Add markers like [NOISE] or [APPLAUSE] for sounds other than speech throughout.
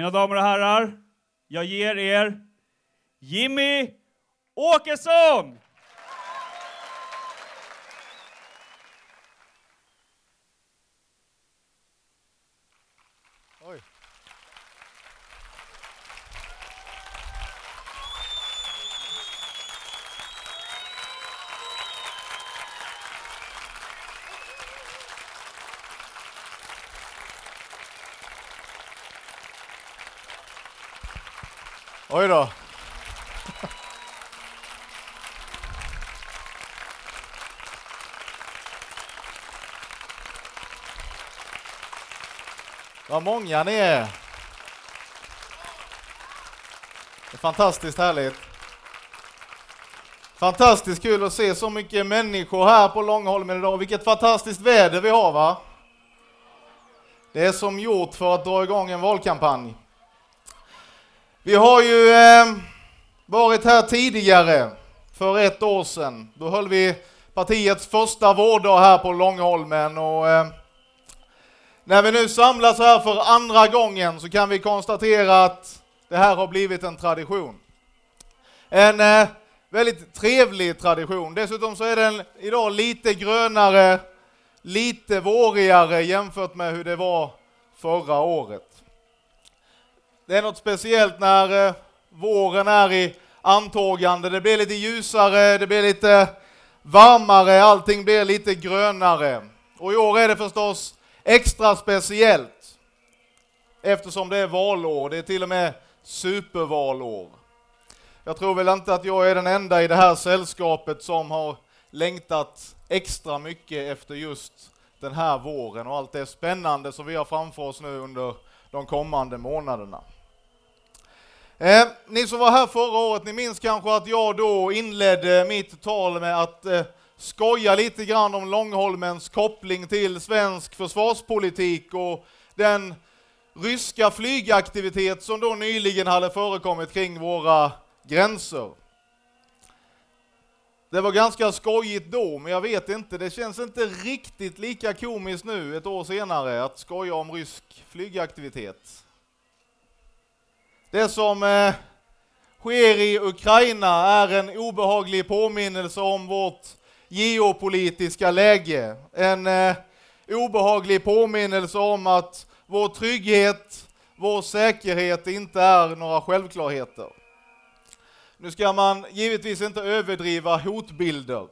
Mina damer och herrar, jag ger er Jimmy Åkesson! Oj då. Vad många ni är. Det är fantastiskt härligt. Fantastiskt kul att se så mycket människor här på Långholmen idag. Vilket fantastiskt väder vi har va? Det är som gjort för att dra igång en valkampanj. Vi har ju eh, varit här tidigare, för ett år sedan. Då höll vi partiets första vårdag här på Långholmen och eh, när vi nu samlas här för andra gången så kan vi konstatera att det här har blivit en tradition. En eh, väldigt trevlig tradition. Dessutom så är den idag lite grönare, lite vårigare jämfört med hur det var förra året. Det är något speciellt när eh, våren är i antågande. Det blir lite ljusare, det blir lite varmare, allting blir lite grönare. Och i år är det förstås extra speciellt eftersom det är valår. Det är till och med supervalår. Jag tror väl inte att jag är den enda i det här sällskapet som har längtat extra mycket efter just den här våren och allt det spännande som vi har framför oss nu under de kommande månaderna. Eh, ni som var här förra året, ni minns kanske att jag då inledde mitt tal med att eh, skoja lite grann om Långholmens koppling till svensk försvarspolitik och den ryska flygaktivitet som då nyligen hade förekommit kring våra gränser. Det var ganska skojigt då, men jag vet inte, det känns inte riktigt lika komiskt nu ett år senare att skoja om rysk flygaktivitet. Det som eh, sker i Ukraina är en obehaglig påminnelse om vårt geopolitiska läge. En eh, obehaglig påminnelse om att vår trygghet, vår säkerhet inte är några självklarheter. Nu ska man givetvis inte överdriva hotbilder.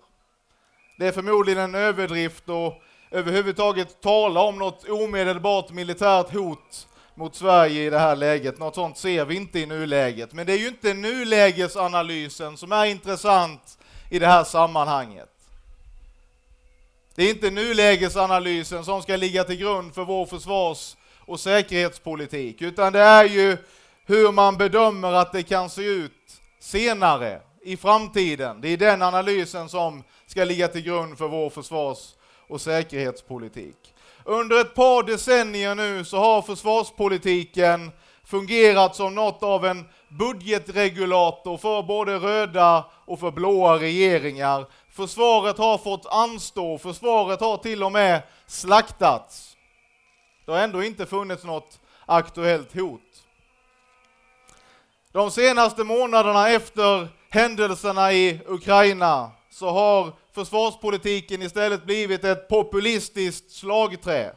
Det är förmodligen en överdrift att överhuvudtaget tala om något omedelbart militärt hot mot Sverige i det här läget. Något sånt ser vi inte i nuläget. Men det är ju inte nulägesanalysen som är intressant i det här sammanhanget. Det är inte nulägesanalysen som ska ligga till grund för vår försvars och säkerhetspolitik, utan det är ju hur man bedömer att det kan se ut senare i framtiden. Det är den analysen som ska ligga till grund för vår försvars och säkerhetspolitik. Under ett par decennier nu så har försvarspolitiken fungerat som något av en budgetregulator för både röda och för blåa regeringar. Försvaret har fått anstå, försvaret har till och med slaktats. Det har ändå inte funnits något aktuellt hot. De senaste månaderna efter händelserna i Ukraina så har försvarspolitiken istället blivit ett populistiskt slagträ.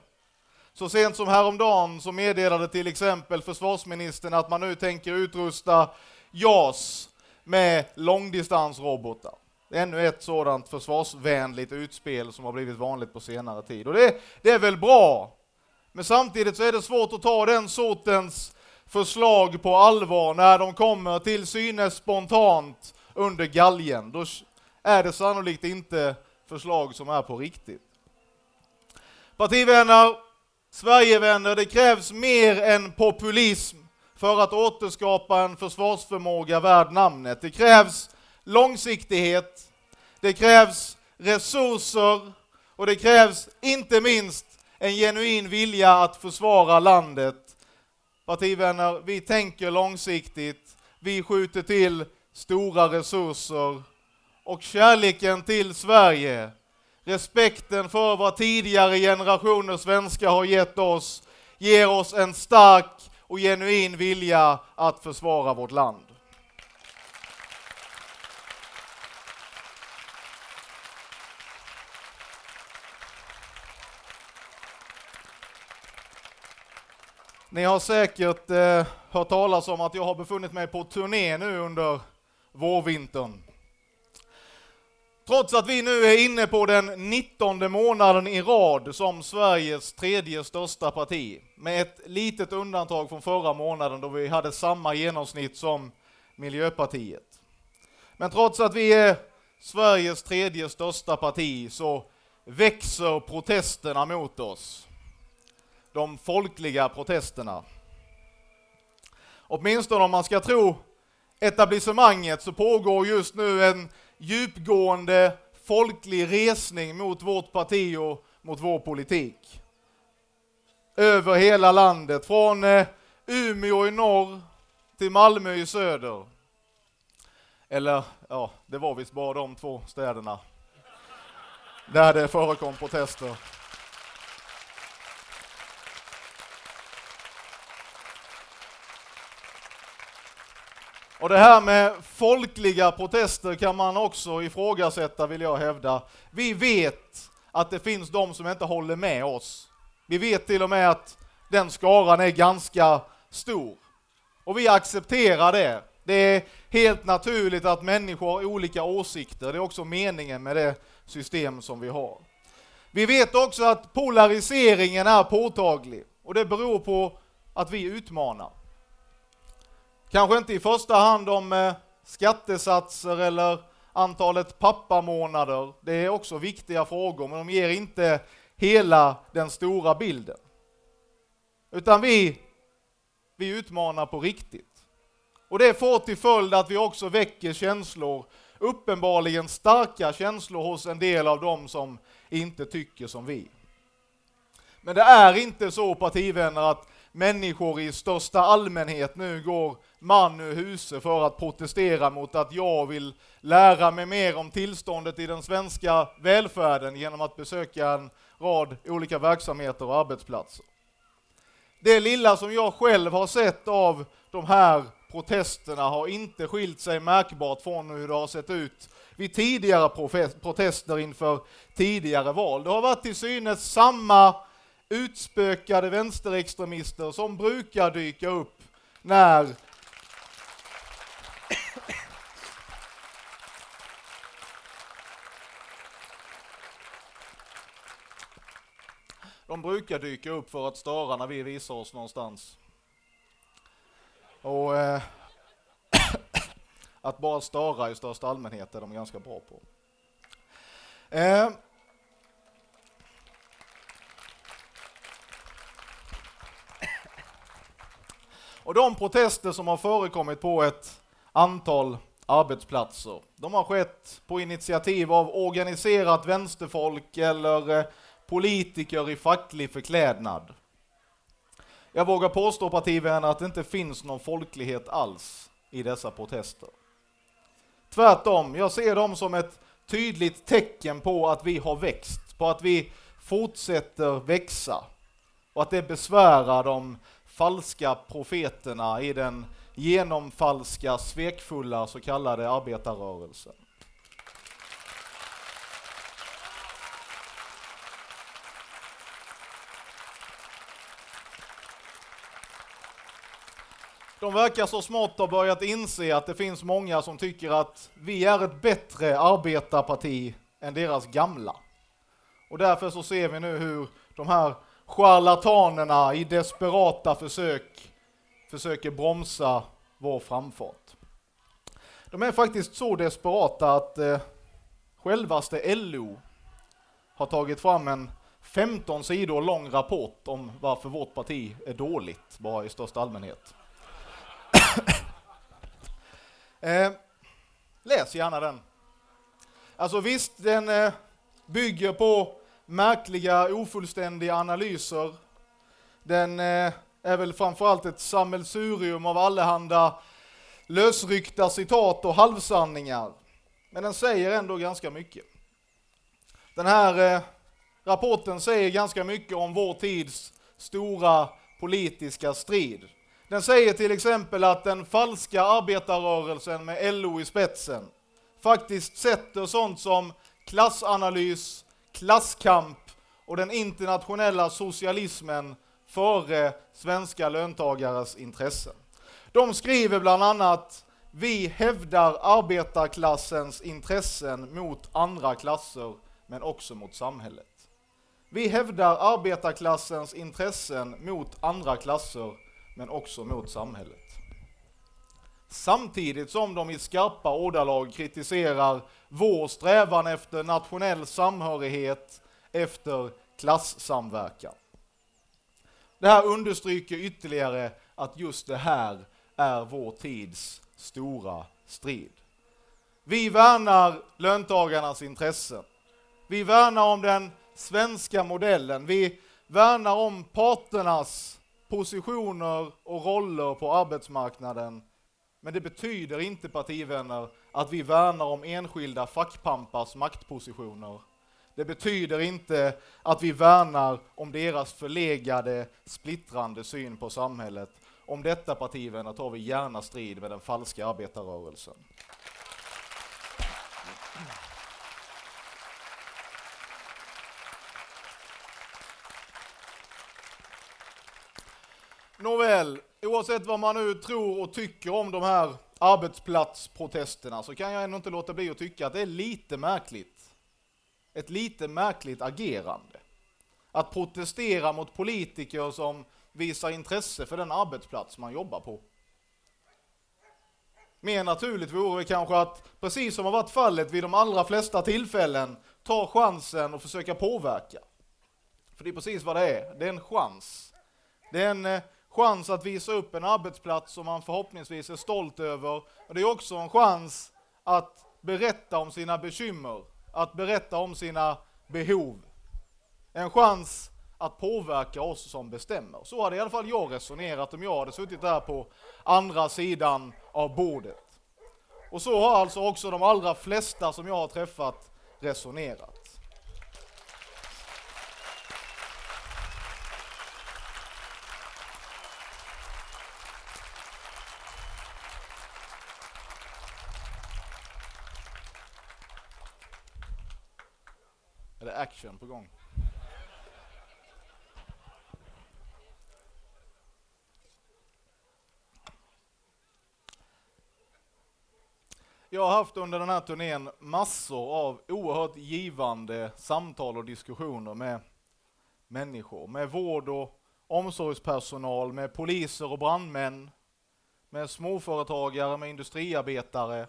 Så sent som häromdagen så meddelade till exempel försvarsministern att man nu tänker utrusta JAS med långdistansrobotar. Ännu ett sådant försvarsvänligt utspel som har blivit vanligt på senare tid. Och det, det är väl bra. Men samtidigt så är det svårt att ta den sortens förslag på allvar när de kommer till synes spontant under galgen. Då är det sannolikt inte förslag som är på riktigt. Partivänner, Sverigevänner, det krävs mer än populism för att återskapa en försvarsförmåga värd namnet. Det krävs långsiktighet, det krävs resurser och det krävs inte minst en genuin vilja att försvara landet. Partivänner, vi tänker långsiktigt, vi skjuter till stora resurser och kärleken till Sverige, respekten för vad tidigare generationer svenskar har gett oss, ger oss en stark och genuin vilja att försvara vårt land. Ni har säkert eh, hört talas om att jag har befunnit mig på turné nu under vårvintern. Trots att vi nu är inne på den 19 månaden i rad som Sveriges tredje största parti, med ett litet undantag från förra månaden då vi hade samma genomsnitt som Miljöpartiet. Men trots att vi är Sveriges tredje största parti så växer protesterna mot oss. De folkliga protesterna. Åtminstone om man ska tro etablissemanget så pågår just nu en djupgående folklig resning mot vårt parti och mot vår politik. Över hela landet, från eh, Umeå i norr till Malmö i söder. Eller, ja, det var visst bara de två städerna där det förekom protester. Och det här med folkliga protester kan man också ifrågasätta vill jag hävda. Vi vet att det finns de som inte håller med oss. Vi vet till och med att den skaran är ganska stor. Och vi accepterar det. Det är helt naturligt att människor har olika åsikter. Det är också meningen med det system som vi har. Vi vet också att polariseringen är påtaglig och det beror på att vi utmanar. Kanske inte i första hand om eh, skattesatser eller antalet pappamånader. Det är också viktiga frågor, men de ger inte hela den stora bilden. Utan vi, vi utmanar på riktigt. Och det får till följd att vi också väcker känslor, uppenbarligen starka känslor hos en del av dem som inte tycker som vi. Men det är inte så partivänner att människor i största allmänhet nu går man ur huset för att protestera mot att jag vill lära mig mer om tillståndet i den svenska välfärden genom att besöka en rad olika verksamheter och arbetsplatser. Det lilla som jag själv har sett av de här protesterna har inte skilt sig märkbart från hur det har sett ut vid tidigare protester inför tidigare val. Det har varit till synes samma utspökade vänsterextremister som brukar dyka upp när De brukar dyka upp för att störa när vi visar oss någonstans. Och eh, [COUGHS] att bara störa i största allmänhet är de ganska bra på. Eh, och de protester som har förekommit på ett antal arbetsplatser, de har skett på initiativ av organiserat vänsterfolk eller eh, politiker i facklig förklädnad. Jag vågar påstå partivänner att det inte finns någon folklighet alls i dessa protester. Tvärtom, jag ser dem som ett tydligt tecken på att vi har växt, på att vi fortsätter växa och att det besvärar de falska profeterna i den genomfalska, svekfulla så kallade arbetarrörelsen. De verkar så smått ha börjat inse att det finns många som tycker att vi är ett bättre arbetarparti än deras gamla. Och därför så ser vi nu hur de här charlatanerna i desperata försök försöker bromsa vår framfart. De är faktiskt så desperata att eh, självaste LO har tagit fram en 15 sidor lång rapport om varför vårt parti är dåligt, bara i största allmänhet eh, läs gärna den. Alltså visst, den eh, bygger på märkliga, ofullständiga analyser. Den eh, är väl framförallt ett sammelsurium av allehanda lösryckta citat och halvsanningar. Men den säger ändå ganska mycket. Den här eh, rapporten säger ganska mycket om vår tids stora politiska strid. Den säger till exempel att den falska arbetarrörelsen med LO i spetsen faktiskt sätter sånt som klassanalys, klasskamp och den internationella socialismen före svenska löntagares intressen. De skriver bland annat vi hävdar arbetarklassens intressen mot andra klasser men också mot samhället. Vi hävdar arbetarklassens intressen mot andra klasser men också mot samhället. Samtidigt som de i skarpa ordalag kritiserar vår strävan efter nationell samhörighet, efter klassamverkan. Det här understryker ytterligare att just det här är vår tids stora strid. Vi värnar löntagarnas intressen. Vi värnar om den svenska modellen. Vi värnar om parternas positioner och roller på arbetsmarknaden. Men det betyder inte, partivänner, att vi värnar om enskilda fackpampars maktpositioner. Det betyder inte att vi värnar om deras förlegade, splittrande syn på samhället. Om detta, partivänner, tar vi gärna strid med den falska arbetarrörelsen. Nåväl, oavsett vad man nu tror och tycker om de här arbetsplatsprotesterna så kan jag ändå inte låta bli att tycka att det är lite märkligt. Ett lite märkligt agerande. Att protestera mot politiker som visar intresse för den arbetsplats man jobbar på. Mer naturligt vore kanske att, precis som har varit fallet vid de allra flesta tillfällen, ta chansen och försöka påverka. För det är precis vad det är, det är en chans. Det är en eh, chans att visa upp en arbetsplats som man förhoppningsvis är stolt över. Och det är också en chans att berätta om sina bekymmer, att berätta om sina behov. En chans att påverka oss som bestämmer. Så hade i alla fall jag resonerat om jag hade suttit där på andra sidan av bordet. Och så har alltså också de allra flesta som jag har träffat resonerat. Är det action på gång? Jag har haft under den här turnén massor av oerhört givande samtal och diskussioner med människor, med vård och omsorgspersonal, med poliser och brandmän, med småföretagare, med industriarbetare,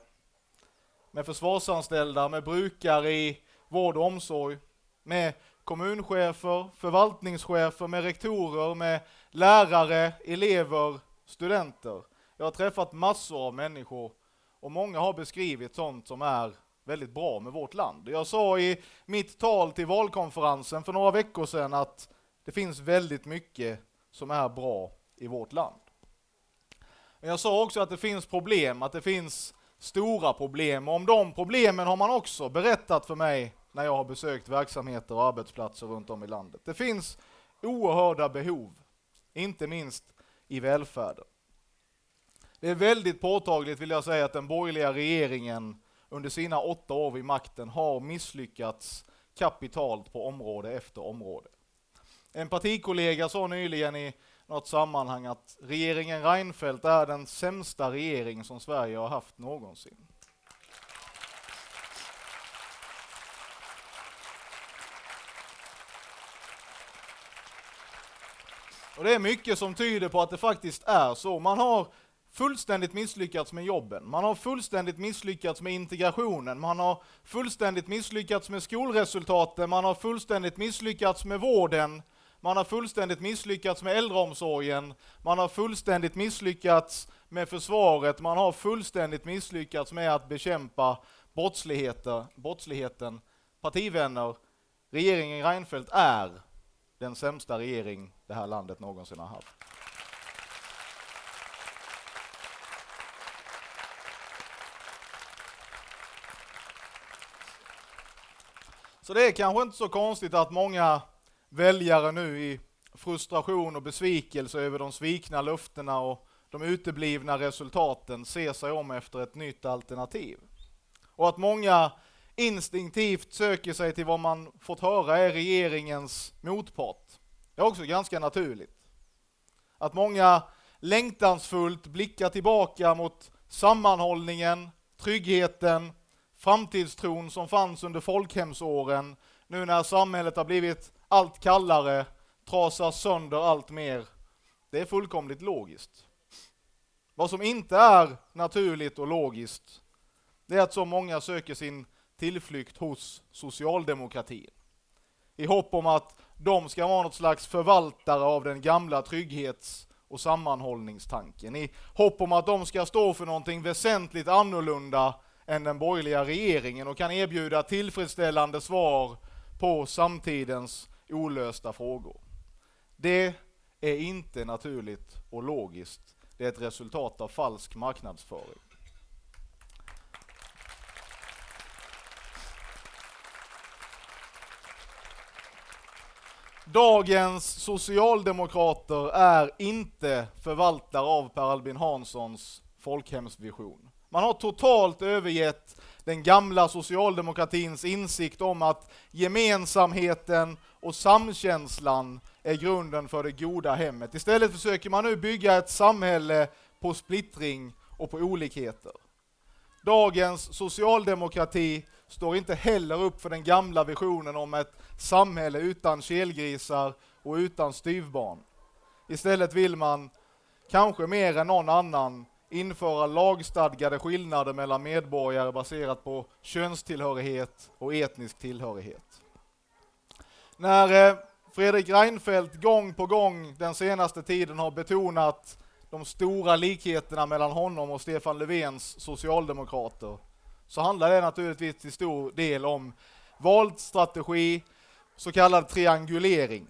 med försvarsanställda, med brukare i vård och omsorg, med kommunchefer, förvaltningschefer, med rektorer, med lärare, elever, studenter. Jag har träffat massor av människor och många har beskrivit sånt som är väldigt bra med vårt land. Jag sa i mitt tal till valkonferensen för några veckor sedan att det finns väldigt mycket som är bra i vårt land. Men jag sa också att det finns problem, att det finns stora problem. Och om de problemen har man också berättat för mig när jag har besökt verksamheter och arbetsplatser runt om i landet. Det finns oerhörda behov, inte minst i välfärden. Det är väldigt påtagligt vill jag säga att den borgerliga regeringen under sina åtta år vid makten har misslyckats kapitalt på område efter område. En partikollega sa nyligen i något sammanhang att regeringen Reinfeldt är den sämsta regering som Sverige har haft någonsin. Och det är mycket som tyder på att det faktiskt är så. Man har fullständigt misslyckats med jobben. Man har fullständigt misslyckats med integrationen. Man har fullständigt misslyckats med skolresultaten. Man har fullständigt misslyckats med vården. Man har fullständigt misslyckats med äldreomsorgen. Man har fullständigt misslyckats med försvaret. Man har fullständigt misslyckats med att bekämpa brottsligheten. Partivänner, regeringen Reinfeldt är den sämsta regering det här landet någonsin har haft. Så det är kanske inte så konstigt att många väljare nu i frustration och besvikelse över de svikna löftena och de uteblivna resultaten ser sig om efter ett nytt alternativ. Och att många instinktivt söker sig till vad man fått höra är regeringens motpart. Det är också ganska naturligt. Att många längtansfullt blickar tillbaka mot sammanhållningen, tryggheten, framtidstron som fanns under folkhemsåren, nu när samhället har blivit allt kallare, trasas sönder allt mer. Det är fullkomligt logiskt. Vad som inte är naturligt och logiskt, det är att så många söker sin tillflykt hos socialdemokratin. I hopp om att de ska vara något slags förvaltare av den gamla trygghets och sammanhållningstanken. I hopp om att de ska stå för någonting väsentligt annorlunda än den borgerliga regeringen och kan erbjuda tillfredsställande svar på samtidens olösta frågor. Det är inte naturligt och logiskt. Det är ett resultat av falsk marknadsföring. Dagens socialdemokrater är inte förvaltare av Per Albin Hanssons folkhemsvision. Man har totalt övergett den gamla socialdemokratins insikt om att gemensamheten och samkänslan är grunden för det goda hemmet. Istället försöker man nu bygga ett samhälle på splittring och på olikheter. Dagens socialdemokrati står inte heller upp för den gamla visionen om ett samhälle utan kelgrisar och utan styvbarn. Istället vill man, kanske mer än någon annan, införa lagstadgade skillnader mellan medborgare baserat på könstillhörighet och etnisk tillhörighet. När eh, Fredrik Reinfeldt gång på gång den senaste tiden har betonat de stora likheterna mellan honom och Stefan Löfvens socialdemokrater så handlar det naturligtvis till stor del om valstrategi, så kallad triangulering.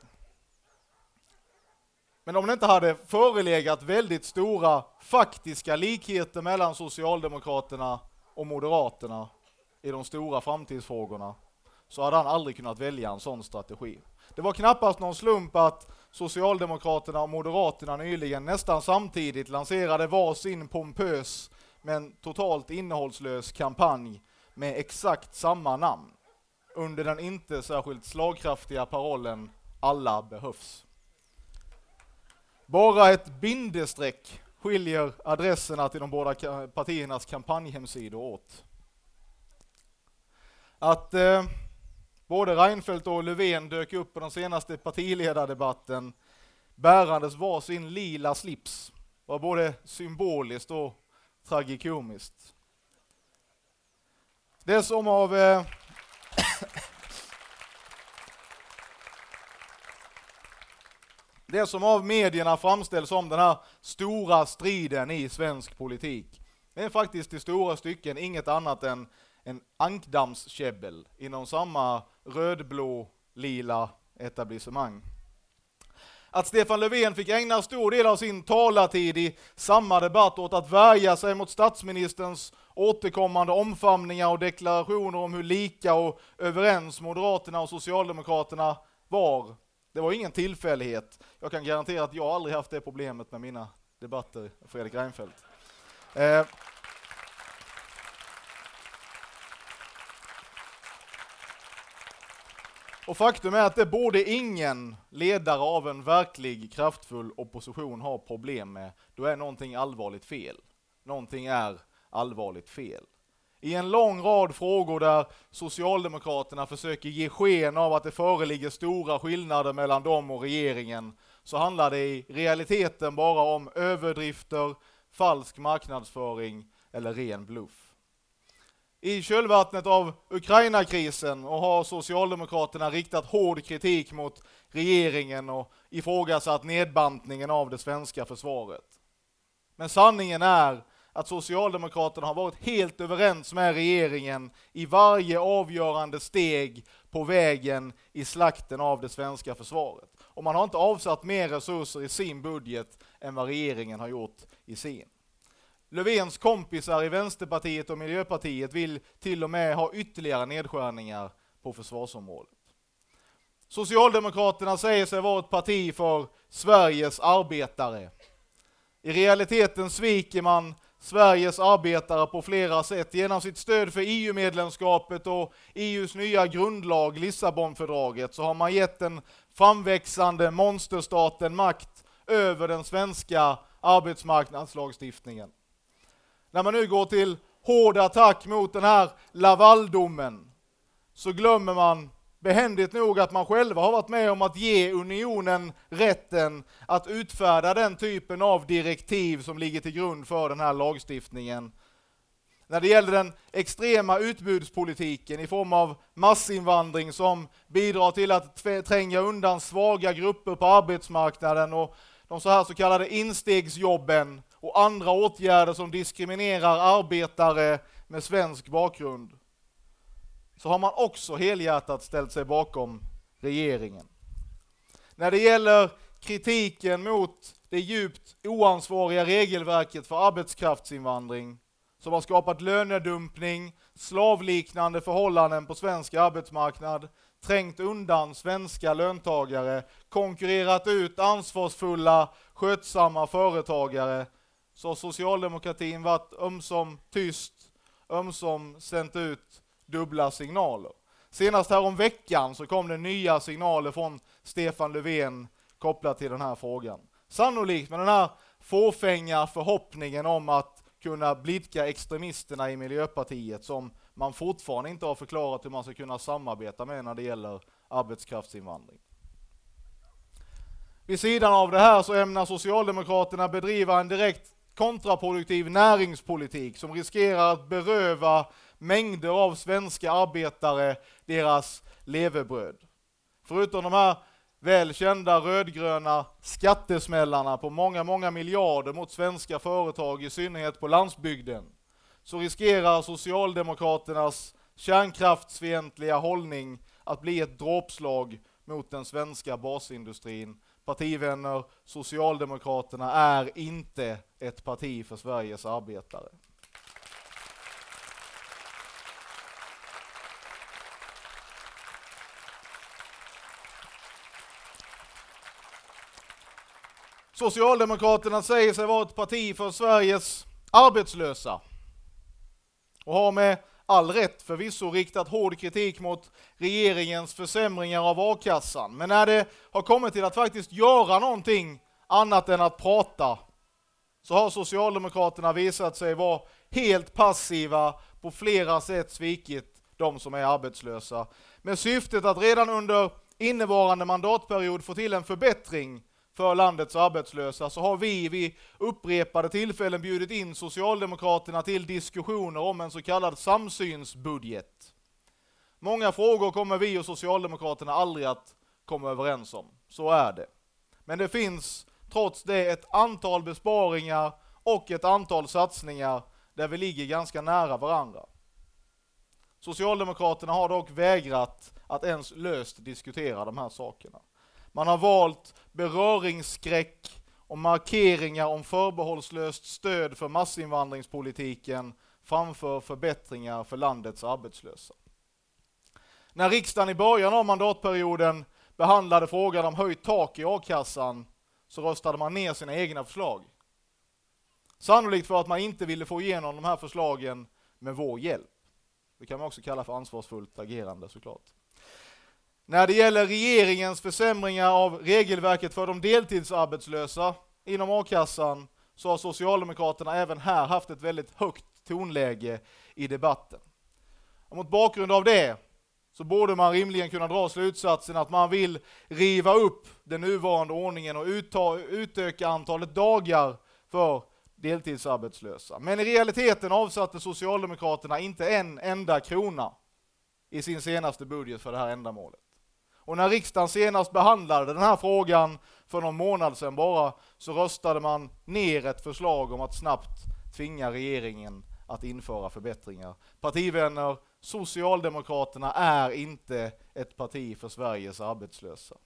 Men om det inte hade förelegat väldigt stora faktiska likheter mellan Socialdemokraterna och Moderaterna i de stora framtidsfrågorna så hade han aldrig kunnat välja en sån strategi. Det var knappast någon slump att Socialdemokraterna och Moderaterna nyligen nästan samtidigt lanserade var sin pompös men totalt innehållslös kampanj med exakt samma namn under den inte särskilt slagkraftiga parollen Alla behövs. Bara ett bindestreck skiljer adresserna till de båda partiernas kampanjhemsidor åt. Att eh, både Reinfeldt och Löfven dök upp på den senaste partiledardebatten bärandes var sin lila slips var både symboliskt och tragikomiskt. Det som av eh, [COUGHS] Det som av medierna framställs som den här stora striden i svensk politik, det är faktiskt i stora stycken inget annat än en ankdammskäbbel inom samma rödblå lila etablissemang. Att Stefan Löfven fick ägna stor del av sin talartid i samma debatt åt att värja sig mot statsministerns återkommande omfamningar och deklarationer om hur lika och överens Moderaterna och Socialdemokraterna var det var ingen tillfällighet. Jag kan garantera att jag aldrig haft det problemet med mina debatter, Fredrik Reinfeldt. Eh. Och faktum är att det borde ingen ledare av en verklig kraftfull opposition ha problem med. Då är någonting allvarligt fel. Någonting är allvarligt fel i en lång rad frågor där Socialdemokraterna försöker ge sken av att det föreligger stora skillnader mellan dem och regeringen, så handlar det i realiteten bara om överdrifter, falsk marknadsföring eller ren bluff. I kölvattnet av Ukraina-krisen och har Socialdemokraterna riktat hård kritik mot regeringen och ifrågasatt nedbantningen av det svenska försvaret. Men sanningen är att Socialdemokraterna har varit helt överens med regeringen i varje avgörande steg på vägen i slakten av det svenska försvaret. Och man har inte avsatt mer resurser i sin budget än vad regeringen har gjort i sin. Löfvens kompisar i Vänsterpartiet och Miljöpartiet vill till och med ha ytterligare nedskärningar på försvarsområdet. Socialdemokraterna säger sig vara ett parti för Sveriges arbetare. I realiteten sviker man Sveriges arbetare på flera sätt genom sitt stöd för EU-medlemskapet och EUs nya grundlag, Lissabonfördraget, så har man gett den framväxande monsterstaten makt över den svenska arbetsmarknadslagstiftningen. När man nu går till hård attack mot den här Lavaldomen så glömmer man behändigt nog att man själva har varit med om att ge unionen rätten att utfärda den typen av direktiv som ligger till grund för den här lagstiftningen. När det gäller den extrema utbudspolitiken i form av massinvandring som bidrar till att tränga undan svaga grupper på arbetsmarknaden och de så här så kallade instegsjobben och andra åtgärder som diskriminerar arbetare med svensk bakgrund så har man också helhjärtat ställt sig bakom regeringen. När det gäller kritiken mot det djupt oansvariga regelverket för arbetskraftsinvandring som har skapat lönedumpning, slavliknande förhållanden på svensk arbetsmarknad, trängt undan svenska löntagare, konkurrerat ut ansvarsfulla, skötsamma företagare, så har socialdemokratin varit ömsom tyst, ömsom sänt ut dubbla signaler. Senast härom veckan så kom det nya signaler från Stefan Löfven kopplat till den här frågan. Sannolikt med den här fåfänga förhoppningen om att kunna blidka extremisterna i Miljöpartiet som man fortfarande inte har förklarat hur man ska kunna samarbeta med när det gäller arbetskraftsinvandring. Vid sidan av det här så ämnar Socialdemokraterna bedriva en direkt kontraproduktiv näringspolitik som riskerar att beröva mängder av svenska arbetare deras levebröd. Förutom de här välkända rödgröna skattesmällarna på många, många miljarder mot svenska företag, i synnerhet på landsbygden, så riskerar Socialdemokraternas kärnkraftsfientliga hållning att bli ett dråpslag mot den svenska basindustrin. Partivänner, Socialdemokraterna är inte ett parti för Sveriges arbetare. Socialdemokraterna säger sig vara ett parti för Sveriges arbetslösa och har med all rätt förvisso riktat hård kritik mot regeringens försämringar av a-kassan. Men när det har kommit till att faktiskt göra någonting annat än att prata så har Socialdemokraterna visat sig vara helt passiva, på flera sätt svikit de som är arbetslösa. Med syftet att redan under innevarande mandatperiod få till en förbättring för landets arbetslösa så har vi vid upprepade tillfällen bjudit in Socialdemokraterna till diskussioner om en så kallad samsynsbudget. Många frågor kommer vi och Socialdemokraterna aldrig att komma överens om. Så är det. Men det finns trots det ett antal besparingar och ett antal satsningar där vi ligger ganska nära varandra. Socialdemokraterna har dock vägrat att ens löst diskutera de här sakerna. Man har valt beröringsskräck och markeringar om förbehållslöst stöd för massinvandringspolitiken framför förbättringar för landets arbetslösa. När riksdagen i början av mandatperioden behandlade frågan om höjt tak i a-kassan så röstade man ner sina egna förslag. Sannolikt för att man inte ville få igenom de här förslagen med vår hjälp. Det kan man också kalla för ansvarsfullt agerande såklart. När det gäller regeringens försämringar av regelverket för de deltidsarbetslösa inom a-kassan så har Socialdemokraterna även här haft ett väldigt högt tonläge i debatten. Och mot bakgrund av det så borde man rimligen kunna dra slutsatsen att man vill riva upp den nuvarande ordningen och utöka antalet dagar för deltidsarbetslösa. Men i realiteten avsatte Socialdemokraterna inte en enda krona i sin senaste budget för det här ändamålet. Och när riksdagen senast behandlade den här frågan för någon månad sedan bara, så röstade man ner ett förslag om att snabbt tvinga regeringen att införa förbättringar. Partivänner, Socialdemokraterna är inte ett parti för Sveriges arbetslösa.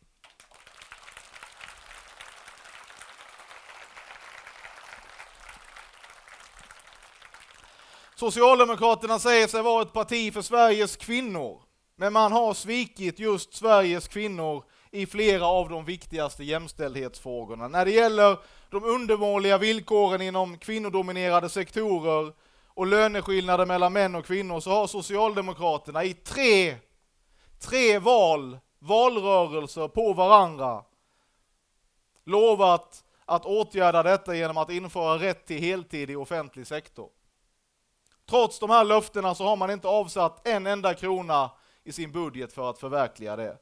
Socialdemokraterna säger sig vara ett parti för Sveriges kvinnor. Men man har svikit just Sveriges kvinnor i flera av de viktigaste jämställdhetsfrågorna. När det gäller de undermåliga villkoren inom kvinnodominerade sektorer och löneskillnader mellan män och kvinnor så har Socialdemokraterna i tre, tre val, valrörelser på varandra lovat att åtgärda detta genom att införa rätt till heltid i offentlig sektor. Trots de här löftena så har man inte avsatt en enda krona i sin budget för att förverkliga det.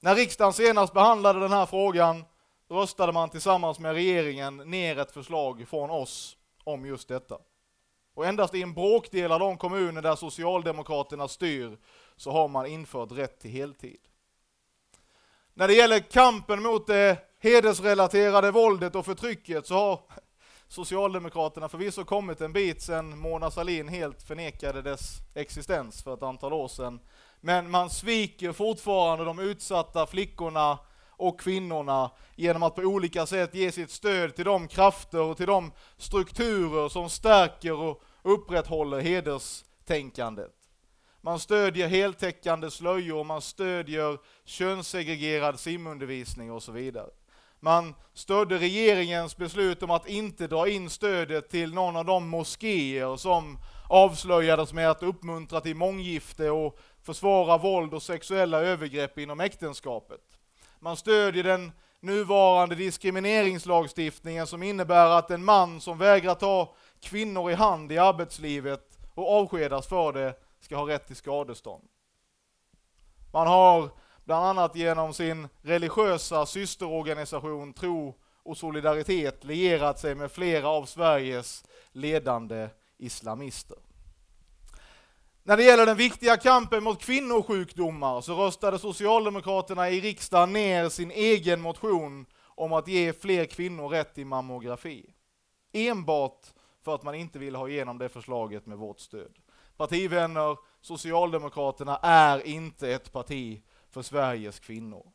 När riksdagen senast behandlade den här frågan röstade man tillsammans med regeringen ner ett förslag från oss om just detta. Och endast i en bråkdel av de kommuner där Socialdemokraterna styr så har man infört rätt till heltid. När det gäller kampen mot det hedersrelaterade våldet och förtrycket så har Socialdemokraterna förvisso kommit en bit sedan Mona Sahlin helt förnekade dess existens för ett antal år sedan. Men man sviker fortfarande de utsatta flickorna och kvinnorna genom att på olika sätt ge sitt stöd till de krafter och till de strukturer som stärker och upprätthåller hederstänkandet. Man stödjer heltäckande slöjor, man stödjer könssegregerad simundervisning och så vidare. Man stödde regeringens beslut om att inte dra in stödet till någon av de moskéer som avslöjades med att uppmuntra till månggifte och försvara våld och sexuella övergrepp inom äktenskapet. Man stödjer den nuvarande diskrimineringslagstiftningen som innebär att en man som vägrar ta kvinnor i hand i arbetslivet och avskedas för det ska ha rätt till skadestånd. Man har bland annat genom sin religiösa systerorganisation Tro och Solidaritet lierat sig med flera av Sveriges ledande islamister. När det gäller den viktiga kampen mot kvinnosjukdomar så röstade Socialdemokraterna i riksdagen ner sin egen motion om att ge fler kvinnor rätt till mammografi. Enbart för att man inte vill ha igenom det förslaget med vårt stöd. Partivänner, Socialdemokraterna är inte ett parti för Sveriges kvinnor.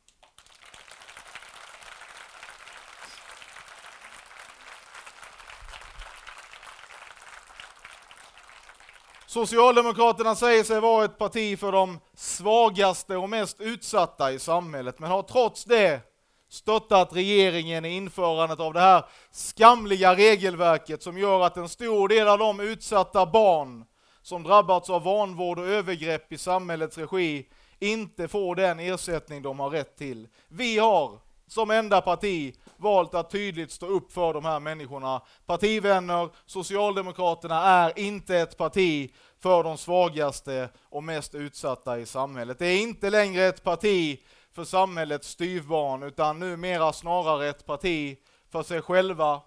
Socialdemokraterna säger sig vara ett parti för de svagaste och mest utsatta i samhället, men har trots det stöttat regeringen i införandet av det här skamliga regelverket som gör att en stor del av de utsatta barn som drabbats av vanvård och övergrepp i samhällets regi inte får den ersättning de har rätt till. Vi har som enda parti valt att tydligt stå upp för de här människorna. Partivänner, Socialdemokraterna är inte ett parti för de svagaste och mest utsatta i samhället. Det är inte längre ett parti för samhällets styvbarn, utan numera snarare ett parti för sig själva,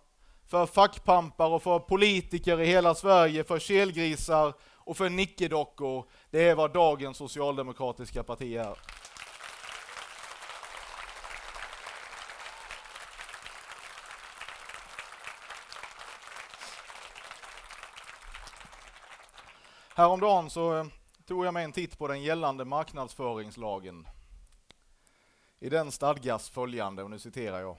för fackpampar och för politiker i hela Sverige, för kelgrisar och för nickedockor. Det är vad dagens socialdemokratiska parti är. Häromdagen så eh, tog jag mig en titt på den gällande marknadsföringslagen. I den stadgas följande, och nu citerar jag.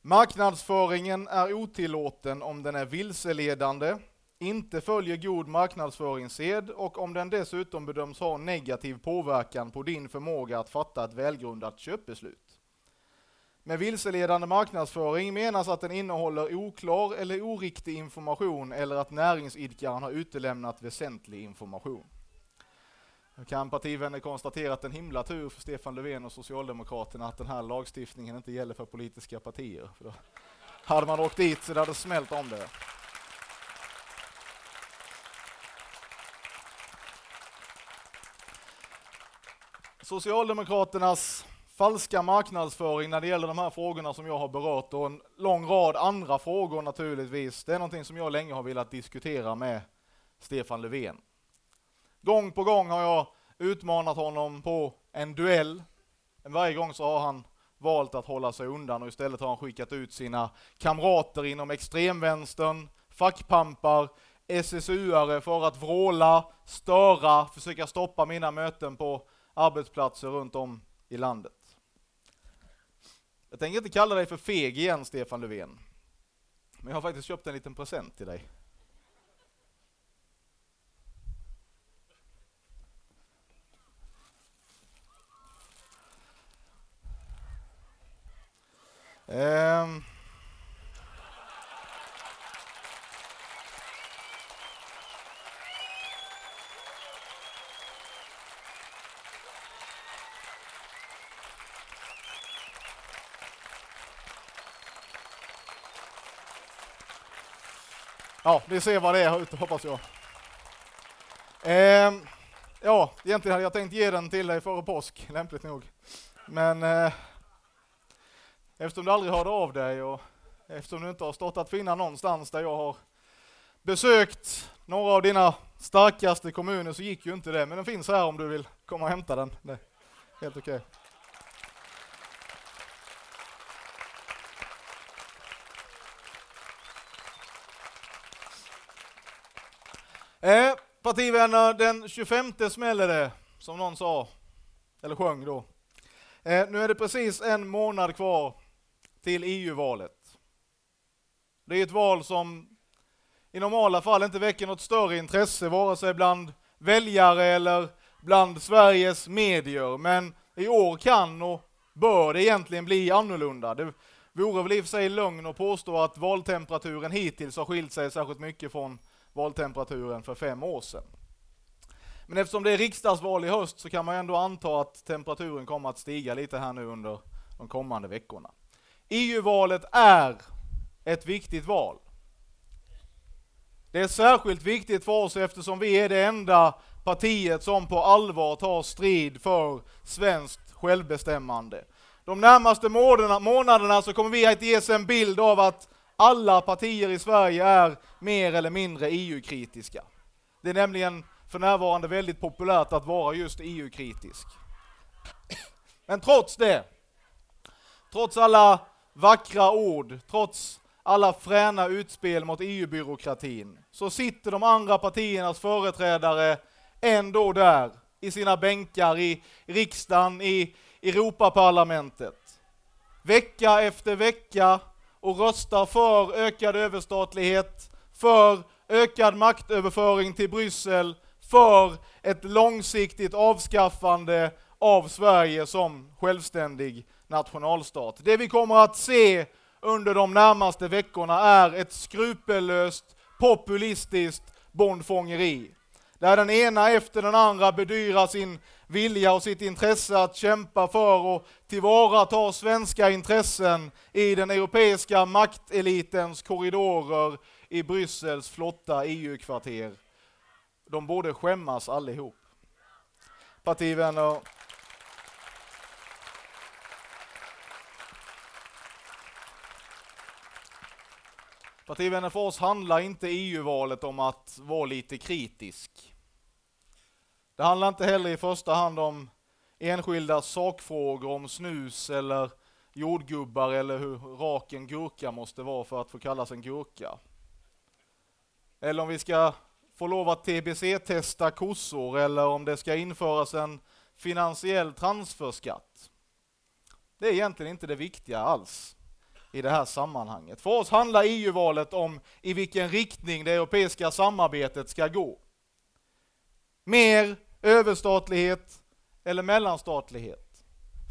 Marknadsföringen är otillåten om den är vilseledande, inte följer god marknadsföringssed och om den dessutom bedöms ha negativ påverkan på din förmåga att fatta ett välgrundat köpbeslut. Med vilseledande marknadsföring menas att den innehåller oklar eller oriktig information eller att näringsidkaren har utelämnat väsentlig information. Nu kan partivänner konstatera att en himla tur för Stefan Löfven och Socialdemokraterna att den här lagstiftningen inte gäller för politiska partier. För då hade man åkt dit så det hade smält om det. Socialdemokraternas falska marknadsföring när det gäller de här frågorna som jag har berört och en lång rad andra frågor naturligtvis. Det är någonting som jag länge har velat diskutera med Stefan Löfven. Gång på gång har jag utmanat honom på en duell. Varje gång så har han valt att hålla sig undan och istället har han skickat ut sina kamrater inom extremvänstern, fackpampar, SSU-are för att vråla, störa, försöka stoppa mina möten på arbetsplatser runt om i landet. Jag tänker inte kalla dig för feg igen, Stefan Löfven. Men jag har faktiskt köpt en liten present till dig. Um. Ja, ni ser vad det är ute hoppas jag. Eh, ja, egentligen hade jag tänkt ge den till dig före påsk, lämpligt nog. Men eh, eftersom du aldrig hörde av dig och eftersom du inte har stått att finna någonstans där jag har besökt några av dina starkaste kommuner så gick ju inte det. Men den finns här om du vill komma och hämta den. Det helt okej. Okay. Eh, partivänner, den 25 smäller det, som någon sa, eller sjöng då. Eh, nu är det precis en månad kvar till EU-valet. Det är ett val som i normala fall inte väcker något större intresse, vare sig bland väljare eller bland Sveriges medier. Men i år kan och bör det egentligen bli annorlunda. Det vore väl i och för sig lögn att påstå att valtemperaturen hittills har skilt sig särskilt mycket från valtemperaturen för fem år sedan. Men eftersom det är riksdagsval i höst så kan man ändå anta att temperaturen kommer att stiga lite här nu under de kommande veckorna. EU-valet är ett viktigt val. Det är särskilt viktigt för oss eftersom vi är det enda partiet som på allvar tar strid för svenskt självbestämmande. De närmaste månaderna så kommer vi att ges en bild av att alla partier i Sverige är mer eller mindre EU-kritiska. Det är nämligen för närvarande väldigt populärt att vara just EU-kritisk. Men trots det, trots alla vackra ord, trots alla fräna utspel mot EU-byråkratin, så sitter de andra partiernas företrädare ändå där i sina bänkar i riksdagen, i Europaparlamentet. Vecka efter vecka och röstar för ökad överstatlighet, för ökad maktöverföring till Bryssel, för ett långsiktigt avskaffande av Sverige som självständig nationalstat. Det vi kommer att se under de närmaste veckorna är ett skrupellöst populistiskt bondfångeri. Där den ena efter den andra bedyrar sin vilja och sitt intresse att kämpa för och tillvarata svenska intressen i den europeiska maktelitens korridorer i Bryssels flotta EU-kvarter. De borde skämmas allihop. Partivänner, Partivänner, för oss handlar inte EU-valet om att vara lite kritisk. Det handlar inte heller i första hand om enskilda sakfrågor om snus eller jordgubbar eller hur rak en gurka måste vara för att få kallas en gurka. Eller om vi ska få lov att TBC-testa kossor eller om det ska införas en finansiell transferskatt. Det är egentligen inte det viktiga alls i det här sammanhanget. För oss handlar EU-valet om i vilken riktning det europeiska samarbetet ska gå. Mer överstatlighet eller mellanstatlighet.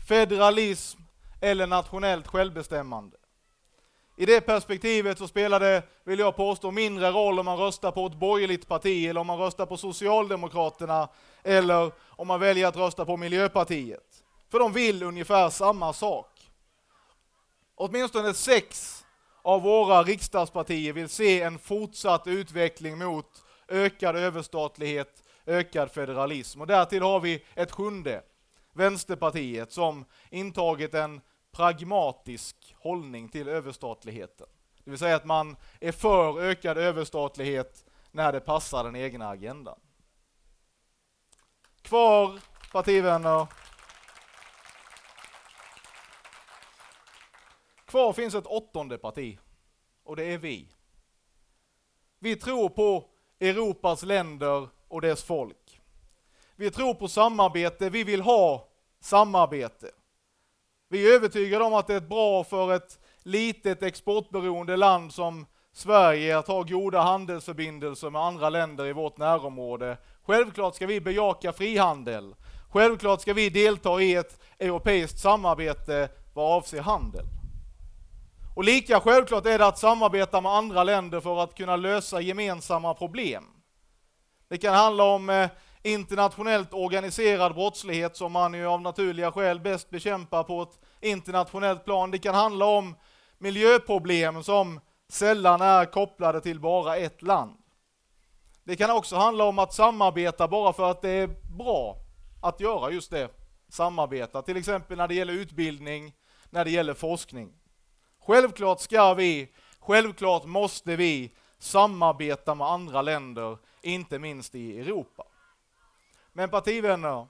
Federalism eller nationellt självbestämmande. I det perspektivet så spelar det, vill jag påstå, mindre roll om man röstar på ett borgerligt parti eller om man röstar på Socialdemokraterna eller om man väljer att rösta på Miljöpartiet. För de vill ungefär samma sak. Åtminstone sex av våra riksdagspartier vill se en fortsatt utveckling mot ökad överstatlighet ökad federalism. Och därtill har vi ett sjunde, Vänsterpartiet, som intagit en pragmatisk hållning till överstatligheten. Det vill säga att man är för ökad överstatlighet när det passar den egna agendan. Kvar, partivänner. Kvar finns ett åttonde parti och det är vi. Vi tror på Europas länder och dess folk. Vi tror på samarbete, vi vill ha samarbete. Vi är övertygade om att det är bra för ett litet exportberoende land som Sverige att ha goda handelsförbindelser med andra länder i vårt närområde. Självklart ska vi bejaka frihandel. Självklart ska vi delta i ett europeiskt samarbete vad avser handel. Och lika självklart är det att samarbeta med andra länder för att kunna lösa gemensamma problem. Det kan handla om eh, internationellt organiserad brottslighet som man ju av naturliga skäl bäst bekämpar på ett internationellt plan. Det kan handla om miljöproblem som sällan är kopplade till bara ett land. Det kan också handla om att samarbeta bara för att det är bra att göra just det, samarbeta. Till exempel när det gäller utbildning, när det gäller forskning. Självklart ska vi, självklart måste vi samarbeta med andra länder, inte minst i Europa. Men partivänner,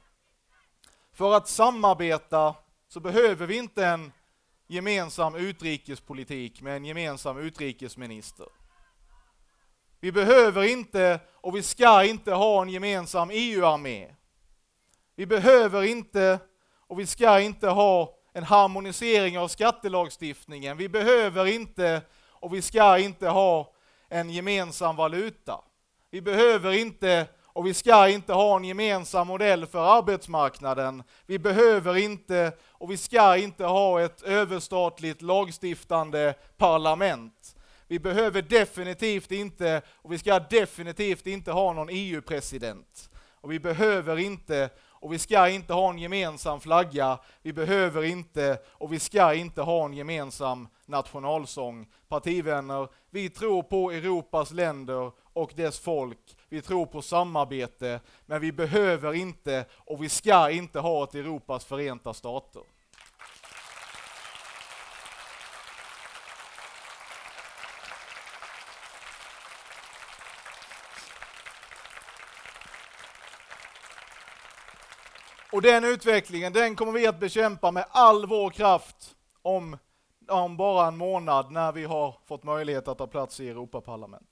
för att samarbeta så behöver vi inte en gemensam utrikespolitik med en gemensam utrikesminister. Vi behöver inte och vi ska inte ha en gemensam EU-armé. Vi behöver inte och vi ska inte ha en harmonisering av skattelagstiftningen. Vi behöver inte och vi ska inte ha en gemensam valuta. Vi behöver inte och vi ska inte ha en gemensam modell för arbetsmarknaden. Vi behöver inte och vi ska inte ha ett överstatligt lagstiftande parlament. Vi behöver definitivt inte och vi ska definitivt inte ha någon EU-president. Och vi behöver inte och vi ska inte ha en gemensam flagga. Vi behöver inte och vi ska inte ha en gemensam nationalsång. Partivänner, vi tror på Europas länder och dess folk. Vi tror på samarbete, men vi behöver inte och vi ska inte ha ett Europas förenta stater. Och den utvecklingen, den kommer vi att bekämpa med all vår kraft om, om bara en månad när vi har fått möjlighet att ta plats i Europaparlamentet.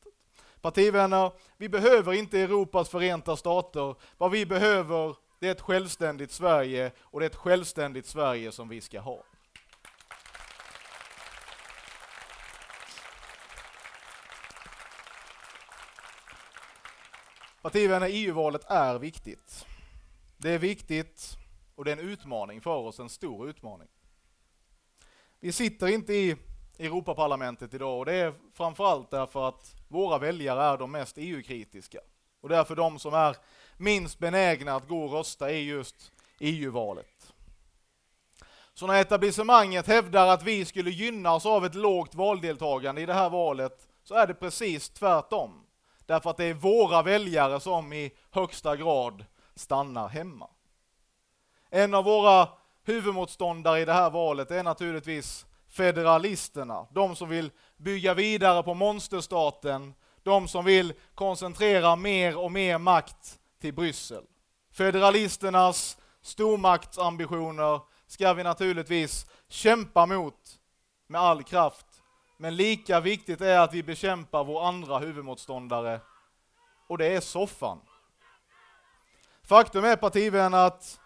Partivänner, vi behöver inte Europas förenta stater. Vad vi behöver, det är ett självständigt Sverige och det är ett självständigt Sverige som vi ska ha. Partivänner, EU-valet är viktigt. Det är viktigt och det är en utmaning för oss, en stor utmaning. Vi sitter inte i Europaparlamentet idag och det är framförallt därför att våra väljare är de mest EU-kritiska och därför de som är minst benägna att gå och rösta i just EU-valet. Så när etablissemanget hävdar att vi skulle gynnas av ett lågt valdeltagande i det här valet så är det precis tvärtom. Därför att det är våra väljare som i högsta grad stannar hemma. En av våra huvudmotståndare i det här valet är naturligtvis federalisterna, de som vill bygga vidare på monsterstaten, de som vill koncentrera mer och mer makt till Bryssel. Federalisternas stormaktsambitioner ska vi naturligtvis kämpa mot med all kraft. Men lika viktigt är att vi bekämpar vår andra huvudmotståndare och det är soffan. Faktum är partivänner att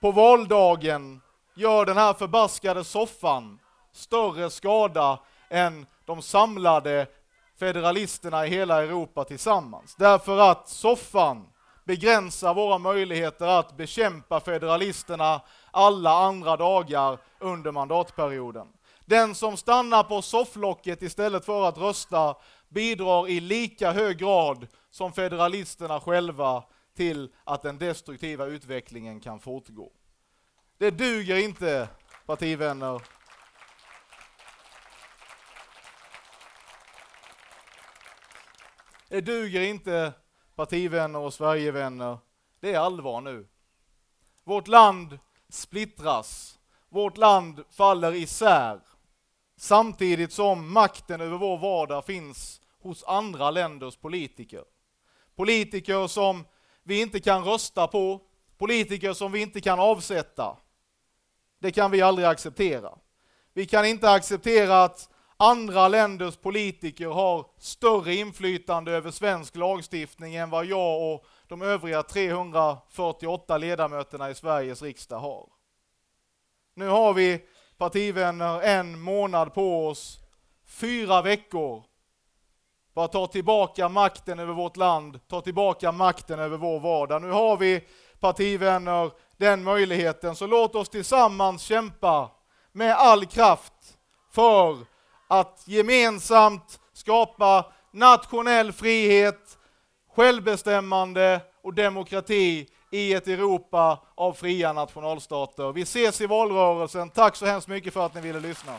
på valdagen gör den här förbaskade soffan större skada än de samlade federalisterna i hela Europa tillsammans. Därför att soffan begränsar våra möjligheter att bekämpa federalisterna alla andra dagar under mandatperioden. Den som stannar på sofflocket istället för att rösta bidrar i lika hög grad som federalisterna själva till att den destruktiva utvecklingen kan fortgå. Det duger inte, partivänner. Det duger inte, partivänner och Sverigevänner. Det är allvar nu. Vårt land splittras. Vårt land faller isär. Samtidigt som makten över vår vardag finns hos andra länders politiker. Politiker som vi inte kan rösta på, politiker som vi inte kan avsätta. Det kan vi aldrig acceptera. Vi kan inte acceptera att andra länders politiker har större inflytande över svensk lagstiftning än vad jag och de övriga 348 ledamöterna i Sveriges riksdag har. Nu har vi partivänner en månad på oss, fyra veckor för att ta tillbaka makten över vårt land, ta tillbaka makten över vår vardag. Nu har vi partivänner den möjligheten, så låt oss tillsammans kämpa med all kraft för att gemensamt skapa nationell frihet, självbestämmande och demokrati i ett Europa av fria nationalstater. Vi ses i valrörelsen. Tack så hemskt mycket för att ni ville lyssna.